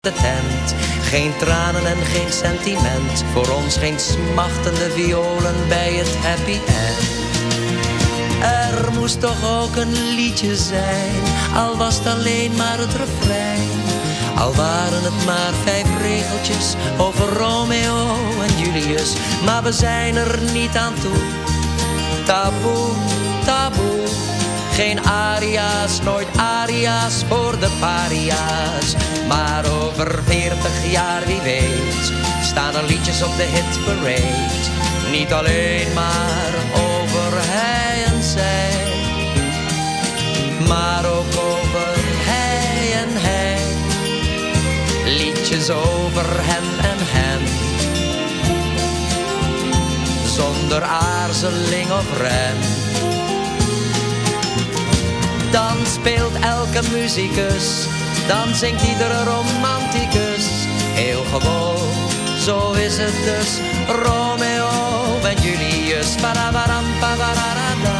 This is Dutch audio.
de tent. Geen tranen en geen sentiment. Voor ons geen smachtende violen bij het happy end. Er moest toch ook een liedje zijn, al was het alleen maar het refrein. Al waren het maar vijf regeltjes over Romeo en Julius, maar we zijn er niet aan toe. Taboe, taboe, geen aria's, nooit aria's voor de paria's. Maar over veertig jaar, wie weet, staan er liedjes op de hitparade. Niet alleen maar over hij en zij, maar ook over hij en hij. Liedjes over hem en hen. Zonder aarzeling of rem. Dan speelt elke muzikus, dan zingt iedere romanticus. Heel gewoon, zo is het dus. Romeo en Julius, parabaram, pabararada,